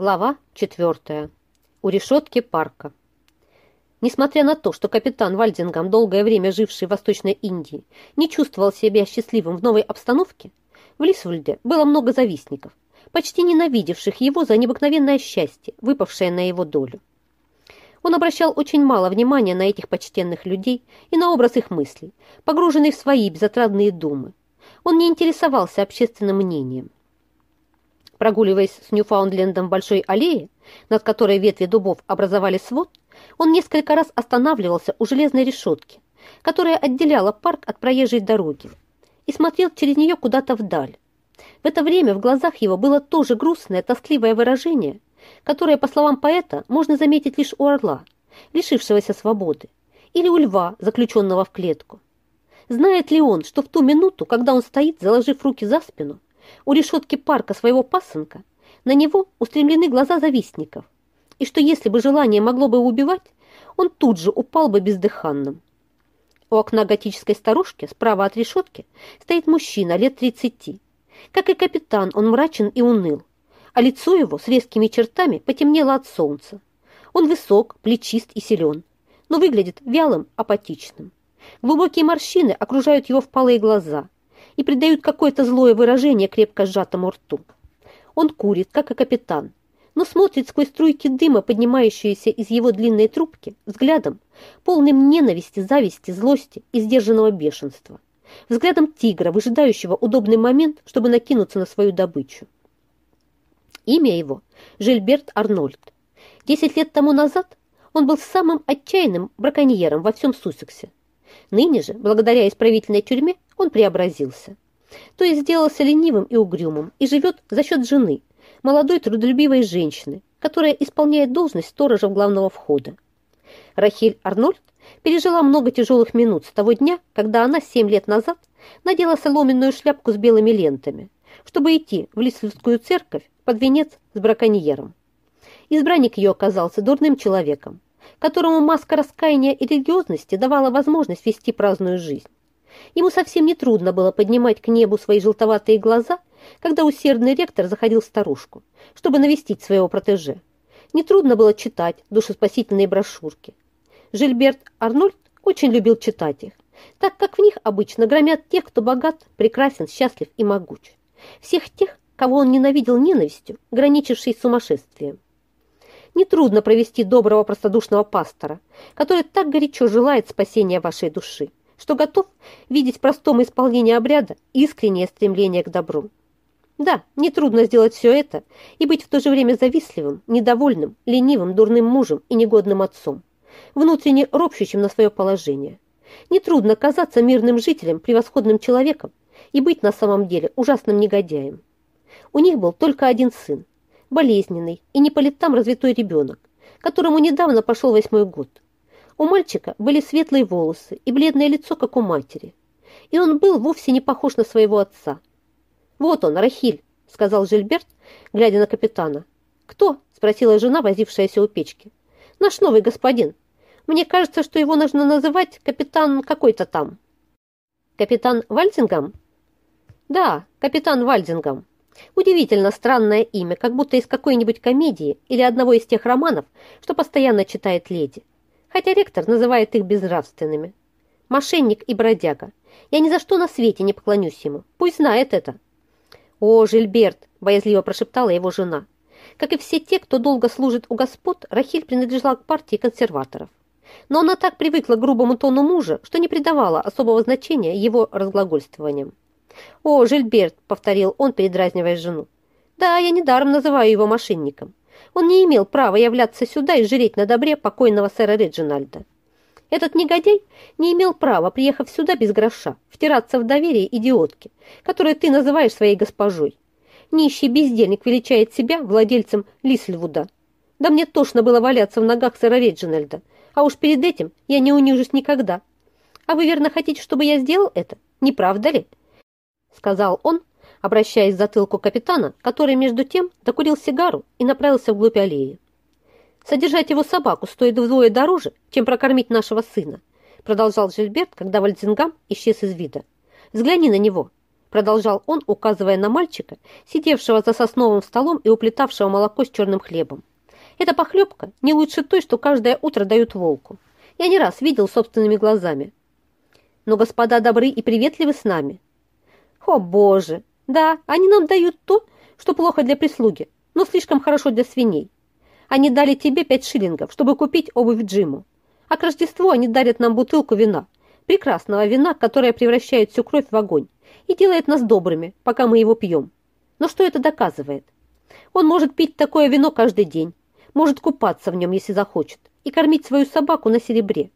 Глава 4. У решетки парка. Несмотря на то, что капитан Вальдингам, долгое время живший в Восточной Индии, не чувствовал себя счастливым в новой обстановке, в Лисвальде было много завистников, почти ненавидевших его за необыкновенное счастье, выпавшее на его долю. Он обращал очень мало внимания на этих почтенных людей и на образ их мыслей, погруженный в свои безотрадные думы. Он не интересовался общественным мнением. Прогуливаясь с Ньюфаундлендом в большой аллее, над которой ветви дубов образовали свод, он несколько раз останавливался у железной решетки, которая отделяла парк от проезжей дороги, и смотрел через нее куда-то вдаль. В это время в глазах его было тоже грустное, тоскливое выражение, которое, по словам поэта, можно заметить лишь у орла, лишившегося свободы, или у льва, заключенного в клетку. Знает ли он, что в ту минуту, когда он стоит, заложив руки за спину, у решетки парка своего пасынка, на него устремлены глаза завистников, и что если бы желание могло бы убивать, он тут же упал бы бездыханным. У окна готической старушки справа от решетки стоит мужчина лет тридцати. Как и капитан, он мрачен и уныл, а лицо его с резкими чертами потемнело от солнца. Он высок, плечист и силен, но выглядит вялым, апатичным. Глубокие морщины окружают его впалые глаза – и придают какое-то злое выражение крепко сжатому рту. Он курит, как и капитан, но смотрит сквозь струйки дыма, поднимающиеся из его длинной трубки, взглядом, полным ненависти, зависти, злости и сдержанного бешенства. Взглядом тигра, выжидающего удобный момент, чтобы накинуться на свою добычу. Имя его – Жильберт Арнольд. Десять лет тому назад он был самым отчаянным браконьером во всем Суссексе. Ныне же, благодаря исправительной тюрьме, он преобразился. То есть сделался ленивым и угрюмым и живет за счет жены, молодой трудолюбивой женщины, которая исполняет должность сторожа главного входа. Рахиль Арнольд пережила много тяжелых минут с того дня, когда она семь лет назад надела соломенную шляпку с белыми лентами, чтобы идти в Лислевскую церковь под венец с браконьером. Избранник ее оказался дурным человеком, которому маска раскаяния и религиозности давала возможность вести праздную жизнь. Ему совсем не трудно было поднимать к небу свои желтоватые глаза, когда усердный ректор заходил в старушку, чтобы навестить своего протеже. Не трудно было читать душеспасительные брошюрки. Жильберт Арнольд очень любил читать их, так как в них обычно громят тех, кто богат, прекрасен, счастлив и могуч. Всех тех, кого он ненавидел ненавистью, граничившей с сумасшествием. Нетрудно провести доброго простодушного пастора, который так горячо желает спасения вашей души что готов видеть в простом исполнении обряда искреннее стремление к добру. Да, нетрудно сделать все это и быть в то же время завистливым, недовольным, ленивым, дурным мужем и негодным отцом, внутренне ропщущим на свое положение. Нетрудно казаться мирным жителем, превосходным человеком и быть на самом деле ужасным негодяем. У них был только один сын, болезненный и не по летам развитой ребенок, которому недавно пошел восьмой год – у мальчика были светлые волосы и бледное лицо, как у матери. И он был вовсе не похож на своего отца. «Вот он, Рахиль», — сказал Жильберт, глядя на капитана. «Кто?» — спросила жена, возившаяся у печки. «Наш новый господин. Мне кажется, что его нужно называть капитан какой-то там». «Капитан Вальдингам?» «Да, капитан Вальдингам. Удивительно странное имя, как будто из какой-нибудь комедии или одного из тех романов, что постоянно читает леди хотя ректор называет их безнравственными. Мошенник и бродяга. Я ни за что на свете не поклонюсь ему. Пусть знает это. «О, Жильберт!» – боязливо прошептала его жена. Как и все те, кто долго служит у господ, Рахиль принадлежала к партии консерваторов. Но она так привыкла к грубому тону мужа, что не придавала особого значения его разглагольствованиям. «О, Жильберт!» – повторил он, передразнивая жену. «Да, я недаром называю его мошенником. Он не имел права являться сюда и жреть на добре покойного сэра Реджинальда. Этот негодяй не имел права, приехав сюда без гроша, втираться в доверие идиотки, которую ты называешь своей госпожой. Нищий бездельник величает себя владельцем Лисльвуда. Да мне тошно было валяться в ногах сэра Реджинальда, а уж перед этим я не унижусь никогда. А вы верно хотите, чтобы я сделал это? Не правда ли?» Сказал он, обращаясь к затылку капитана, который между тем докурил сигару и направился вглубь аллеи. «Содержать его собаку стоит вдвое дороже, чем прокормить нашего сына», продолжал Жильберт, когда Вальдингам исчез из вида. «Взгляни на него. продолжал он, указывая на мальчика, сидевшего за сосновым столом и уплетавшего молоко с черным хлебом. «Эта похлебка не лучше той, что каждое утро дают волку. Я не раз видел собственными глазами. Но господа добры и приветливы с нами. О, Боже! Да, они нам дают то, что плохо для прислуги, но слишком хорошо для свиней. Они дали тебе пять шиллингов, чтобы купить обувь Джиму. А к Рождеству они дарят нам бутылку вина, прекрасного вина, которое превращает всю кровь в огонь и делает нас добрыми, пока мы его пьем. Но что это доказывает? Он может пить такое вино каждый день, может купаться в нем, если захочет, и кормить свою собаку на серебре.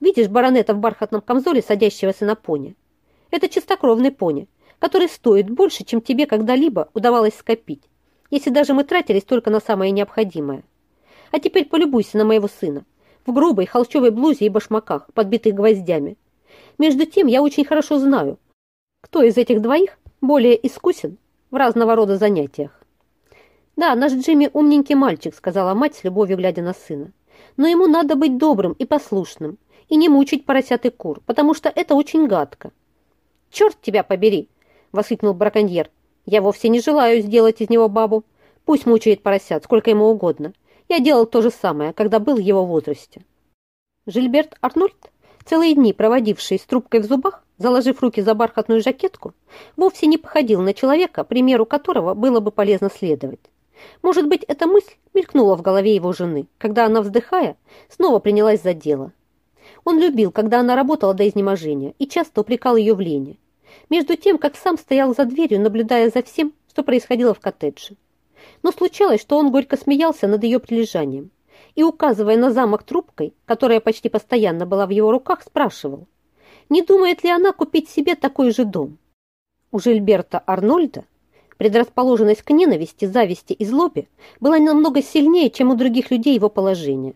Видишь баронета в бархатном камзоле, садящегося на пони? Это чистокровный пони, который стоит больше, чем тебе когда-либо удавалось скопить, если даже мы тратились только на самое необходимое. А теперь полюбуйся на моего сына в грубой холщовой блузе и башмаках, подбитых гвоздями. Между тем, я очень хорошо знаю, кто из этих двоих более искусен в разного рода занятиях. «Да, наш Джимми умненький мальчик», — сказала мать с любовью, глядя на сына. «Но ему надо быть добрым и послушным, и не мучить поросят и кур, потому что это очень гадко». «Черт тебя побери!» — воскликнул браконьер. «Я вовсе не желаю сделать из него бабу. Пусть мучает поросят, сколько ему угодно. Я делал то же самое, когда был в его возрасте. Жильберт Арнольд, целые дни проводивший с трубкой в зубах, заложив руки за бархатную жакетку, вовсе не походил на человека, примеру которого было бы полезно следовать. Может быть, эта мысль мелькнула в голове его жены, когда она, вздыхая, снова принялась за дело. Он любил, когда она работала до изнеможения, и часто упрекал ее в лени. Между тем, как сам стоял за дверью, наблюдая за всем, что происходило в коттедже но случалось, что он горько смеялся над ее прилежанием и, указывая на замок трубкой, которая почти постоянно была в его руках, спрашивал, не думает ли она купить себе такой же дом. У Жильберта Арнольда предрасположенность к ненависти, зависти и злобе была намного сильнее, чем у других людей его положения.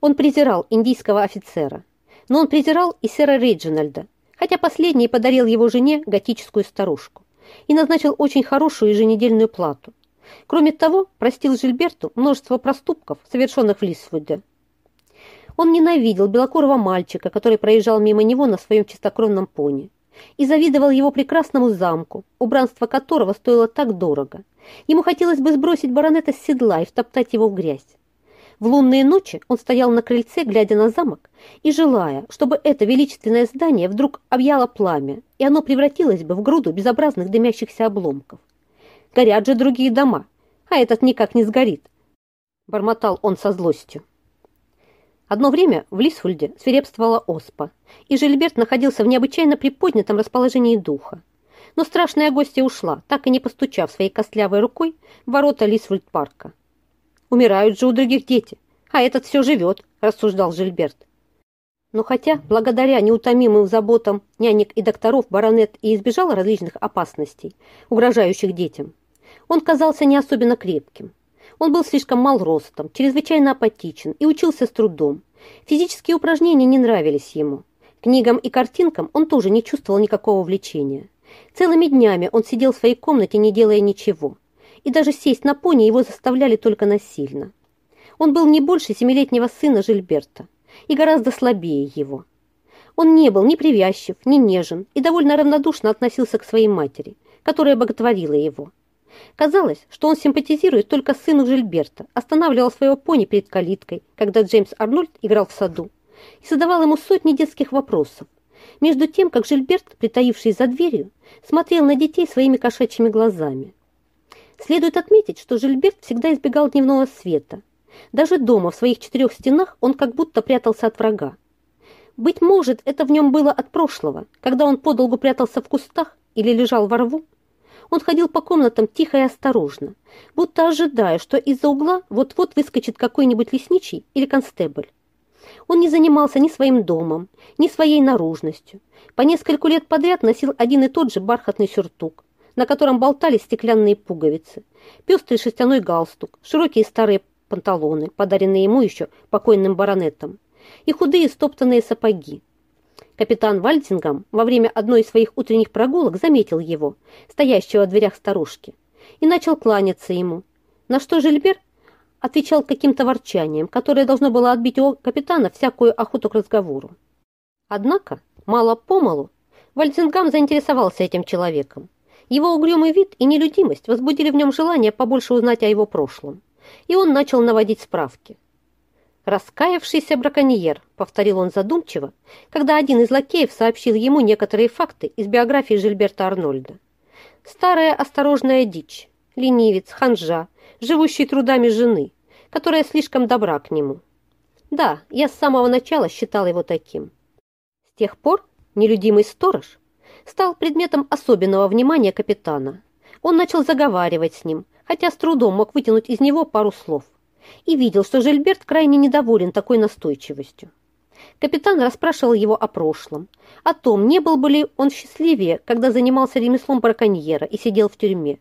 Он презирал индийского офицера, но он презирал и сэра Рейджинальда, хотя последний подарил его жене готическую старушку и назначил очень хорошую еженедельную плату – Кроме того, простил Жильберту множество проступков, совершенных в Лисвуде. Он ненавидел белокурого мальчика, который проезжал мимо него на своем чистокровном пони, и завидовал его прекрасному замку, убранство которого стоило так дорого. Ему хотелось бы сбросить баронета с седла и втоптать его в грязь. В лунные ночи он стоял на крыльце, глядя на замок, и желая, чтобы это величественное здание вдруг объяло пламя, и оно превратилось бы в груду безобразных дымящихся обломков. Горят же другие дома, а этот никак не сгорит. Бормотал он со злостью. Одно время в Лисфульде свирепствовала оспа, и Жильберт находился в необычайно приподнятом расположении духа. Но страшная гостья ушла, так и не постучав своей костлявой рукой в ворота Лисфульд-парка. «Умирают же у других дети, а этот все живет», – рассуждал Жильберт. Но хотя, благодаря неутомимым заботам нянек и докторов, баронет и избежал различных опасностей, угрожающих детям, он казался не особенно крепким. Он был слишком мал ростом, чрезвычайно апатичен и учился с трудом. Физические упражнения не нравились ему. Книгам и картинкам он тоже не чувствовал никакого влечения. Целыми днями он сидел в своей комнате, не делая ничего. И даже сесть на пони его заставляли только насильно. Он был не больше семилетнего сына Жильберта и гораздо слабее его. Он не был ни привязчив, ни нежен и довольно равнодушно относился к своей матери, которая боготворила его. Казалось, что он симпатизирует только сыну Жильберта, останавливал своего пони перед калиткой, когда Джеймс Арнольд играл в саду, и задавал ему сотни детских вопросов. Между тем, как Жильберт, притаившись за дверью, смотрел на детей своими кошачьими глазами. Следует отметить, что Жильберт всегда избегал дневного света. Даже дома, в своих четырех стенах, он как будто прятался от врага. Быть может, это в нем было от прошлого, когда он подолгу прятался в кустах или лежал во рву, он ходил по комнатам тихо и осторожно, будто ожидая, что из-за угла вот-вот выскочит какой-нибудь лесничий или констебль. Он не занимался ни своим домом, ни своей наружностью. По нескольку лет подряд носил один и тот же бархатный сюртук, на котором болтались стеклянные пуговицы, пестрый шерстяной галстук, широкие старые панталоны, подаренные ему еще покойным баронетом, и худые стоптанные сапоги, Капитан Вальдингам во время одной из своих утренних прогулок заметил его, стоящего в дверях старушки, и начал кланяться ему, на что Жильбер отвечал каким-то ворчанием, которое должно было отбить у капитана всякую охоту к разговору. Однако, мало-помалу, Вальдингам заинтересовался этим человеком. Его угрюмый вид и нелюдимость возбудили в нем желание побольше узнать о его прошлом, и он начал наводить справки. «Раскаявшийся браконьер», — повторил он задумчиво, когда один из лакеев сообщил ему некоторые факты из биографии Жильберта Арнольда. «Старая осторожная дичь, ленивец, ханжа, живущий трудами жены, которая слишком добра к нему. Да, я с самого начала считал его таким. С тех пор нелюдимый сторож стал предметом особенного внимания капитана. Он начал заговаривать с ним, хотя с трудом мог вытянуть из него пару слов, и видел, что Жильберт крайне недоволен такой настойчивостью. Капитан расспрашивал его о прошлом, о том, не был бы ли он счастливее, когда занимался ремеслом браконьера и сидел в тюрьме.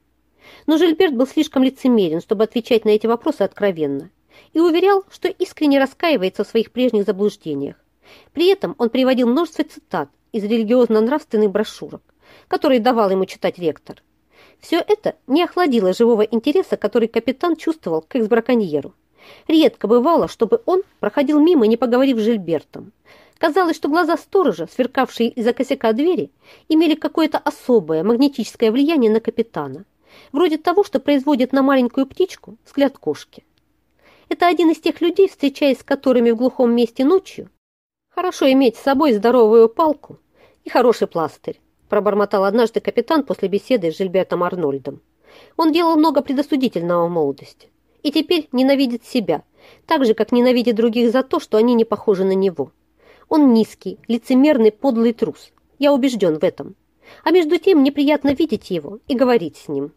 Но Жильберт был слишком лицемерен, чтобы отвечать на эти вопросы откровенно, и уверял, что искренне раскаивается в своих прежних заблуждениях. При этом он приводил множество цитат из религиозно-нравственных брошюрок, которые давал ему читать ректор. Все это не охладило живого интереса, который капитан чувствовал к экс-браконьеру. Редко бывало, чтобы он проходил мимо, не поговорив с Жильбертом. Казалось, что глаза сторожа, сверкавшие из-за косяка двери, имели какое-то особое магнетическое влияние на капитана, вроде того, что производит на маленькую птичку взгляд кошки. Это один из тех людей, встречаясь с которыми в глухом месте ночью, хорошо иметь с собой здоровую палку и хороший пластырь, пробормотал однажды капитан после беседы с Жильбертом Арнольдом. Он делал много предосудительного в молодости и теперь ненавидит себя, так же, как ненавидит других за то, что они не похожи на него. Он низкий, лицемерный, подлый трус. Я убежден в этом. А между тем неприятно видеть его и говорить с ним.